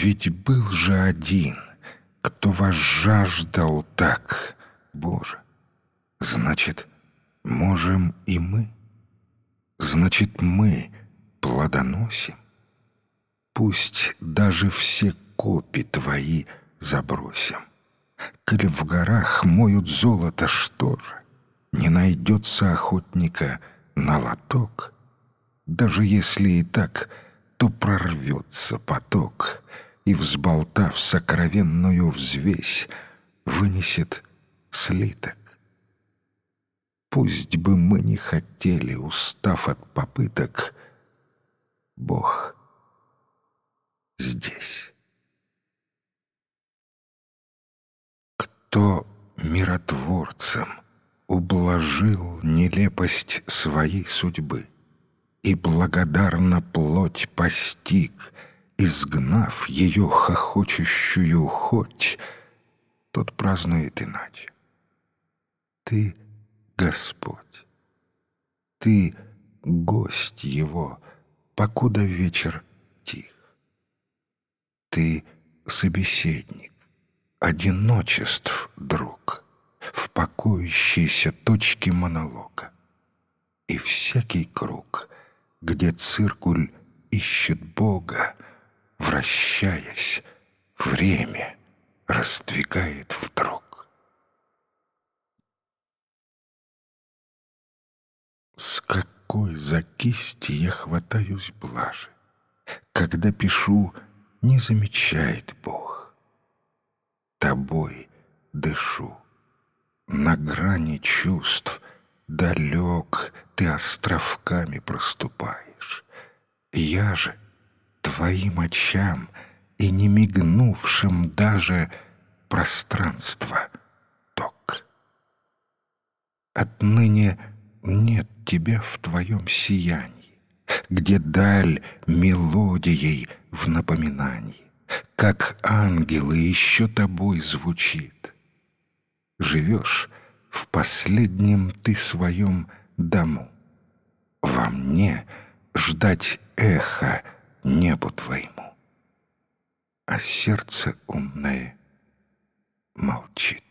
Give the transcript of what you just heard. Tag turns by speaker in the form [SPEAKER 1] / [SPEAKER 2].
[SPEAKER 1] Ведь был же один, кто вас жаждал так, Боже. Значит, можем и мы. Значит, мы плодоносим. Пусть даже все копи твои забросим. Коль в горах моют золото, что же? Не найдется охотника на лоток. Даже если и так, то прорвется поток И, взболтав сокровенную взвесь, Вынесет слиток. Пусть бы мы не хотели, устав от попыток, Бог здесь. Кто миротворцем ублажил нелепость своей судьбы И благодарно плоть постиг, Изгнав ее хохочущую хоть, Тот празднует иначе. Ты — Господь. Ты — гость Его, покуда вечер тих. Ты — собеседник, одиночеств друг, в покоящейся точке монолога. И всякий круг, где циркуль ищет Бога, вращаясь, время раздвигает вдруг. С какой за кисти я хватаюсь блажи, Когда пишу, не замечает Бог. Тобой дышу, на грани чувств Далек ты островками проступаешь. Я же твоим очам И не мигнувшим даже пространство ток. Отныне нет тебя в твоем сиянии, Где даль мелодией в напоминании, Как ангелы еще тобой звучит. Живешь в последнем ты своем дому. Во мне ждать эхо небу твоему, А сердце умное молчит.